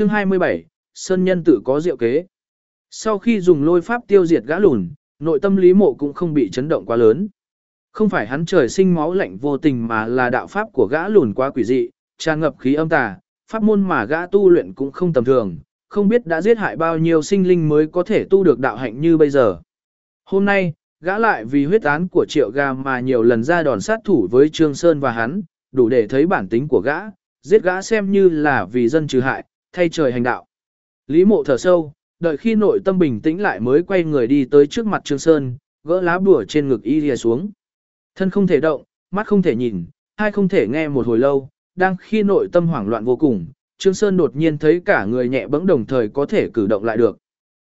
Chương 27, Sơn Nhân tự có diệu kế. Sau khi dùng lôi pháp tiêu diệt gã lùn, nội tâm Lý Mộ cũng không bị chấn động quá lớn. Không phải hắn trời sinh máu lạnh vô tình mà là đạo pháp của gã lùn quá quỷ dị, tràn ngập khí âm tà, pháp môn mà gã tu luyện cũng không tầm thường, không biết đã giết hại bao nhiêu sinh linh mới có thể tu được đạo hạnh như bây giờ. Hôm nay, gã lại vì huyết án của triệu gà mà nhiều lần ra đòn sát thủ với Trương Sơn và hắn, đủ để thấy bản tính của gã, giết gã xem như là vì dân trừ hại, thay trời hành đạo. Lý mộ thở sâu, đợi khi nội tâm bình tĩnh lại mới quay người đi tới trước mặt Trương Sơn, gỡ lá bùa trên ngực y lìa xuống. Thân không thể động, mắt không thể nhìn, hai không thể nghe một hồi lâu, đang khi nội tâm hoảng loạn vô cùng, Trương Sơn đột nhiên thấy cả người nhẹ bẫng đồng thời có thể cử động lại được.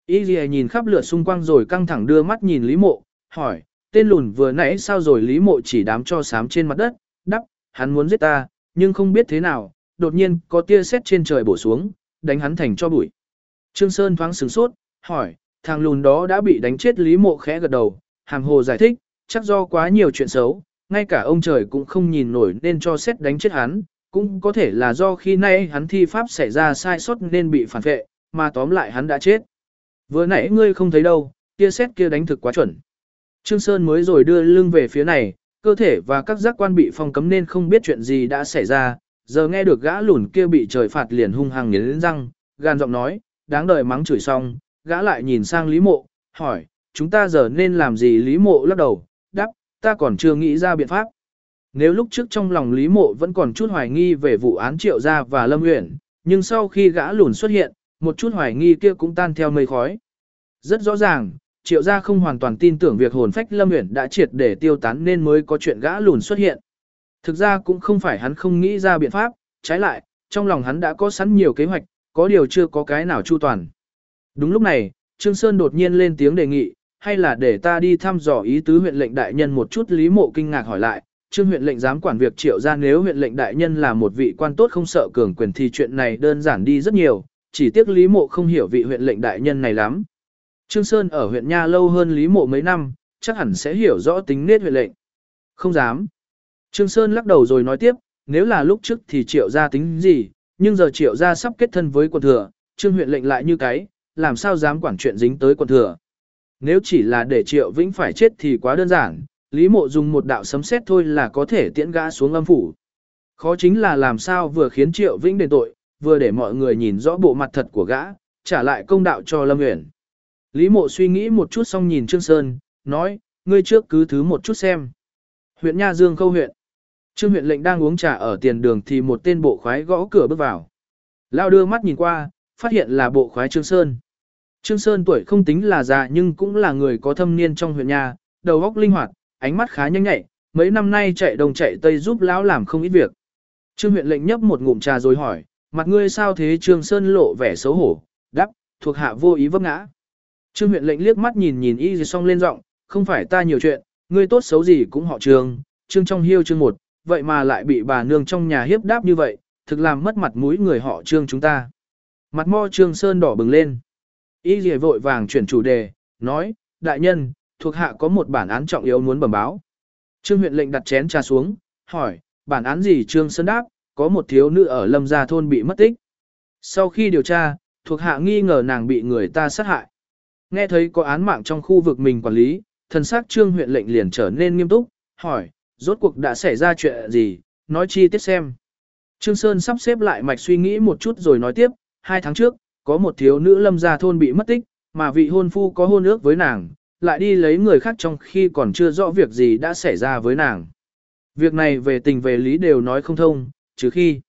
Y lìa nhìn khắp lượt xung quanh rồi căng thẳng đưa mắt nhìn Lý mộ, hỏi, tên lùn vừa nãy sao rồi Lý mộ chỉ đám cho sám trên mặt đất, đắp, hắn muốn giết ta, nhưng không biết thế nào, đột nhiên có tia sét trên trời bổ xuống, đánh hắn thành cho bụi. Trương Sơn thoáng sửng sốt, hỏi, thằng lùn đó đã bị đánh chết Lý Mộ khẽ gật đầu, hàm hồ giải thích, chắc do quá nhiều chuyện xấu, ngay cả ông trời cũng không nhìn nổi nên cho xét đánh chết hắn, cũng có thể là do khi nay hắn thi pháp xảy ra sai sót nên bị phản vệ, mà tóm lại hắn đã chết. Vừa nãy ngươi không thấy đâu, Tia xét kia đánh thực quá chuẩn. Trương Sơn mới rồi đưa lưng về phía này, cơ thể và các giác quan bị phong cấm nên không biết chuyện gì đã xảy ra, giờ nghe được gã lùn kia bị trời phạt liền hung hăng nghiến răng, gan giọng nói, đáng đời mắng chửi xong, gã lại nhìn sang Lý Mộ, hỏi, chúng ta giờ nên làm gì Lý Mộ lắc đầu, đáp, ta còn chưa nghĩ ra biện pháp. Nếu lúc trước trong lòng Lý Mộ vẫn còn chút hoài nghi về vụ án Triệu Gia và Lâm Uyển, nhưng sau khi gã lùn xuất hiện, một chút hoài nghi kia cũng tan theo mây khói. Rất rõ ràng, Triệu Gia không hoàn toàn tin tưởng việc hồn phách Lâm Uyển đã triệt để tiêu tán nên mới có chuyện gã lùn xuất hiện. Thực ra cũng không phải hắn không nghĩ ra biện pháp, trái lại, trong lòng hắn đã có sẵn nhiều kế hoạch, có điều chưa có cái nào chu toàn. Đúng lúc này, Trương Sơn đột nhiên lên tiếng đề nghị, hay là để ta đi thăm dò ý tứ huyện lệnh đại nhân một chút Lý Mộ kinh ngạc hỏi lại, Trương huyện lệnh dám quản việc triệu ra nếu huyện lệnh đại nhân là một vị quan tốt không sợ cường quyền thì chuyện này đơn giản đi rất nhiều, chỉ tiếc Lý Mộ không hiểu vị huyện lệnh đại nhân này lắm. Trương Sơn ở huyện Nha lâu hơn Lý Mộ mấy năm, chắc hẳn sẽ hiểu rõ tính nết huyện lệnh. Không dám. Trương Sơn lắc đầu rồi nói tiếp, nếu là lúc trước thì triệu gia tính gì, nhưng giờ triệu gia sắp kết thân với quận thừa, trương huyện lệnh lại như cái, làm sao dám quản chuyện dính tới quận thừa. Nếu chỉ là để triệu vĩnh phải chết thì quá đơn giản, Lý Mộ dùng một đạo sấm sét thôi là có thể tiễn gã xuống âm phủ. Khó chính là làm sao vừa khiến triệu vĩnh đền tội, vừa để mọi người nhìn rõ bộ mặt thật của gã, trả lại công đạo cho Lâm Uyển. Lý Mộ suy nghĩ một chút xong nhìn Trương Sơn, nói, ngươi trước cứ thứ một chút xem. Huyện Nha Dương Khâu huyện. Trương huyện lệnh đang uống trà ở tiền đường thì một tên bộ khoái gõ cửa bước vào. Lao đưa mắt nhìn qua, phát hiện là bộ khoái Trương Sơn. Trương Sơn tuổi không tính là già nhưng cũng là người có thâm niên trong huyện nhà, đầu óc linh hoạt, ánh mắt khá nhanh nhạy, mấy năm nay chạy đông chạy tây giúp lão làm không ít việc. Trương huyện lệnh nhấp một ngụm trà rồi hỏi, mặt ngươi sao thế Trương Sơn lộ vẻ xấu hổ, đáp, thuộc hạ vô ý vấp ngã. Trương huyện lệnh liếc mắt nhìn nhìn y rồi xong lên giọng, không phải ta nhiều chuyện, ngươi tốt xấu gì cũng họ Trương, Trương trong hiêu Trương một, vậy mà lại bị bà nương trong nhà hiếp đáp như vậy, thực làm mất mặt mũi người họ trương chúng ta. Mặt mo trương sơn đỏ bừng lên. Y dì vội vàng chuyển chủ đề, nói, đại nhân, thuộc hạ có một bản án trọng yếu muốn bẩm báo. Trương huyện lệnh đặt chén trà xuống, hỏi, bản án gì trương sơn đáp, có một thiếu nữ ở lâm gia thôn bị mất tích. Sau khi điều tra, thuộc hạ nghi ngờ nàng bị người ta sát hại. Nghe thấy có án mạng trong khu vực mình quản lý, thần sắc trương huyện lệnh liền trở nên nghiêm túc, hỏi, rốt cuộc đã xảy ra chuyện gì, nói chi tiết xem. Trương Sơn sắp xếp lại mạch suy nghĩ một chút rồi nói tiếp, hai tháng trước, có một thiếu nữ lâm gia thôn bị mất tích, mà vị hôn phu có hôn ước với nàng, lại đi lấy người khác trong khi còn chưa rõ việc gì đã xảy ra với nàng. Việc này về tình về lý đều nói không thông, trừ khi,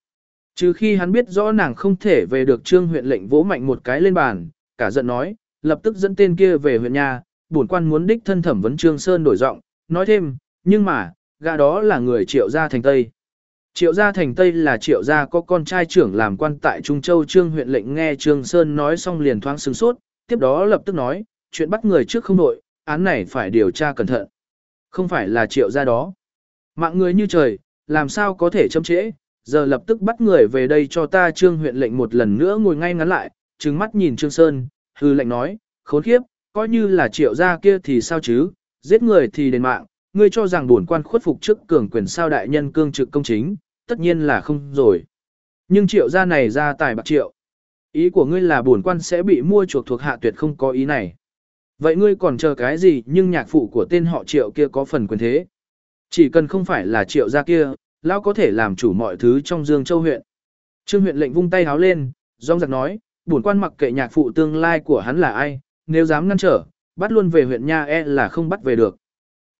trừ khi hắn biết rõ nàng không thể về được trương huyện lệnh vỗ mạnh một cái lên bàn, cả giận nói, lập tức dẫn tên kia về huyện nhà, bổn quan muốn đích thân thẩm vấn trương Sơn đổi giọng, nói thêm, nhưng mà, gã đó là người triệu gia thành Tây. Triệu gia thành Tây là triệu gia có con trai trưởng làm quan tại Trung Châu Trương huyện lệnh nghe Trương Sơn nói xong liền thoáng sừng sốt, tiếp đó lập tức nói, chuyện bắt người trước không đội, án này phải điều tra cẩn thận. Không phải là triệu gia đó. Mạng người như trời, làm sao có thể chậm trễ, giờ lập tức bắt người về đây cho ta Trương huyện lệnh một lần nữa ngồi ngay ngắn lại, trừng mắt nhìn Trương Sơn, hư lệnh nói, khốn khiếp, coi như là triệu gia kia thì sao chứ, giết người thì đền mạng, ngươi cho rằng bổn quan khuất phục trước cường quyền sao đại nhân cương trực công chính, tất nhiên là không rồi. Nhưng triệu gia này ra tài bạc triệu. Ý của ngươi là bổn quan sẽ bị mua chuộc thuộc hạ tuyệt không có ý này. Vậy ngươi còn chờ cái gì nhưng nhạc phụ của tên họ triệu kia có phần quyền thế. Chỉ cần không phải là triệu gia kia, lão có thể làm chủ mọi thứ trong Dương Châu huyện. Trương huyện lệnh vung tay háo lên, rong giặc nói, bổn quan mặc kệ nhạc phụ tương lai của hắn là ai, nếu dám ngăn trở, bắt luôn về huyện Nha E là không bắt về được.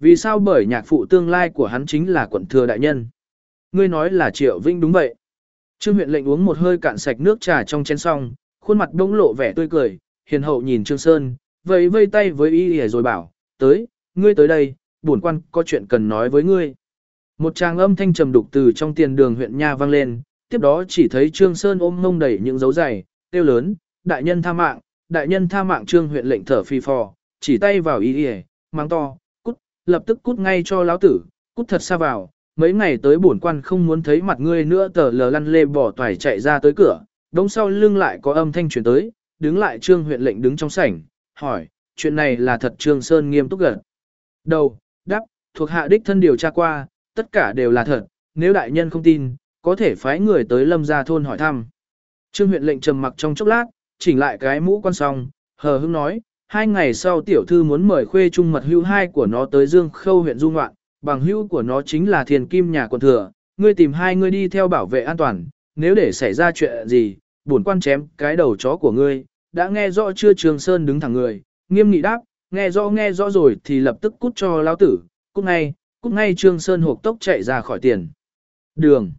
Vì sao bởi nhạc phụ tương lai của hắn chính là quận thừa đại nhân. Ngươi nói là Triệu Vinh đúng vậy. Trương huyện lệnh uống một hơi cạn sạch nước trà trong chén xong, khuôn mặt bỗng lộ vẻ tươi cười, hiền hậu nhìn Trương Sơn, vẫy vây tay với y y rồi bảo, tới, ngươi tới đây, bổn quan có chuyện cần nói với ngươi. Một tràng âm thanh trầm đục từ trong tiền đường huyện Nha vang lên, tiếp đó chỉ thấy Trương Sơn ôm ngông đẩy những dấu giày, tiêu lớn, đại nhân tha mạng, đại nhân tha mạng Trương huyện lệnh thở phi phò, chỉ tay vào y y, mang to, cút, lập tức cút ngay cho lão tử, cút thật xa vào, mấy ngày tới bổn quan không muốn thấy mặt ngươi nữa tờ lờ lăn lê bỏ toài chạy ra tới cửa, đống sau lưng lại có âm thanh truyền tới, đứng lại trương huyện lệnh đứng trong sảnh, hỏi, chuyện này là thật trương sơn nghiêm túc gần. Đầu, đáp, thuộc hạ đích thân điều tra qua, tất cả đều là thật, nếu đại nhân không tin, có thể phái người tới lâm gia thôn hỏi thăm. Trương huyện lệnh trầm mặc trong chốc lát, chỉnh lại cái mũ quan xong, hờ hững nói, hai ngày sau tiểu thư muốn mời khuê trung mật hưu hai của nó tới Dương Khâu huyện dung Ngoạn, bằng hữu của nó chính là thiền kim nhà quận thừa, ngươi tìm hai ngươi đi theo bảo vệ an toàn, nếu để xảy ra chuyện gì, bổn quan chém cái đầu chó của ngươi, đã nghe rõ chưa Trường Sơn đứng thẳng người, nghiêm nghị đáp, nghe rõ nghe rõ rồi thì lập tức cút cho lão tử, cút ngay, cút ngay Trương Sơn hộp tốc chạy ra khỏi tiền. Đường.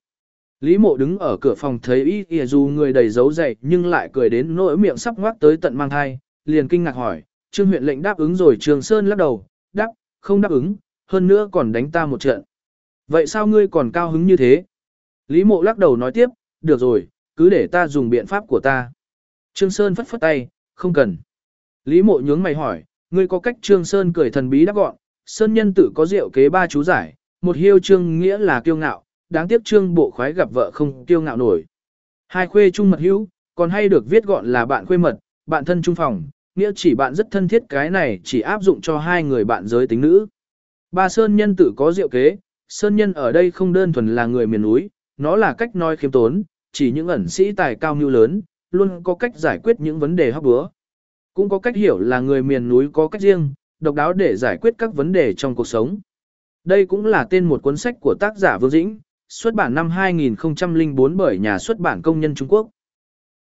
Lý mộ đứng ở cửa phòng thấy y kìa dù người đầy dấu dậy nhưng lại cười đến nỗi miệng sắp ngoác tới tận mang thai, liền kinh ngạc hỏi, Trương huyện lệnh đáp ứng rồi Trường Sơn lắc đầu, đáp, không đáp ứng, hơn nữa còn đánh ta một trận. Vậy sao ngươi còn cao hứng như thế? Lý mộ lắc đầu nói tiếp, được rồi, cứ để ta dùng biện pháp của ta. Trương Sơn phất phất tay, không cần. Lý mộ nhướng mày hỏi, ngươi có cách Trương Sơn cười thần bí đáp gọn, Sơn nhân tử có rượu kế ba chú giải, một hiêu trương nghĩa là kiêu ngạo, đáng tiếc trương bộ khoái gặp vợ không kiêu ngạo nổi. Hai khuê trung mật hữu, còn hay được viết gọn là bạn khuê mật, bạn thân trung phòng, nghĩa chỉ bạn rất thân thiết cái này chỉ áp dụng cho hai người bạn giới tính nữ. Ba Sơn nhân tự có diệu kế, Sơn nhân ở đây không đơn thuần là người miền núi, nó là cách nói khiêm tốn, chỉ những ẩn sĩ tài cao như lớn, luôn có cách giải quyết những vấn đề hóc búa. Cũng có cách hiểu là người miền núi có cách riêng, độc đáo để giải quyết các vấn đề trong cuộc sống. Đây cũng là tên một cuốn sách của tác giả Vương Dĩnh, xuất bản năm 2004 bởi nhà xuất bản công nhân Trung Quốc.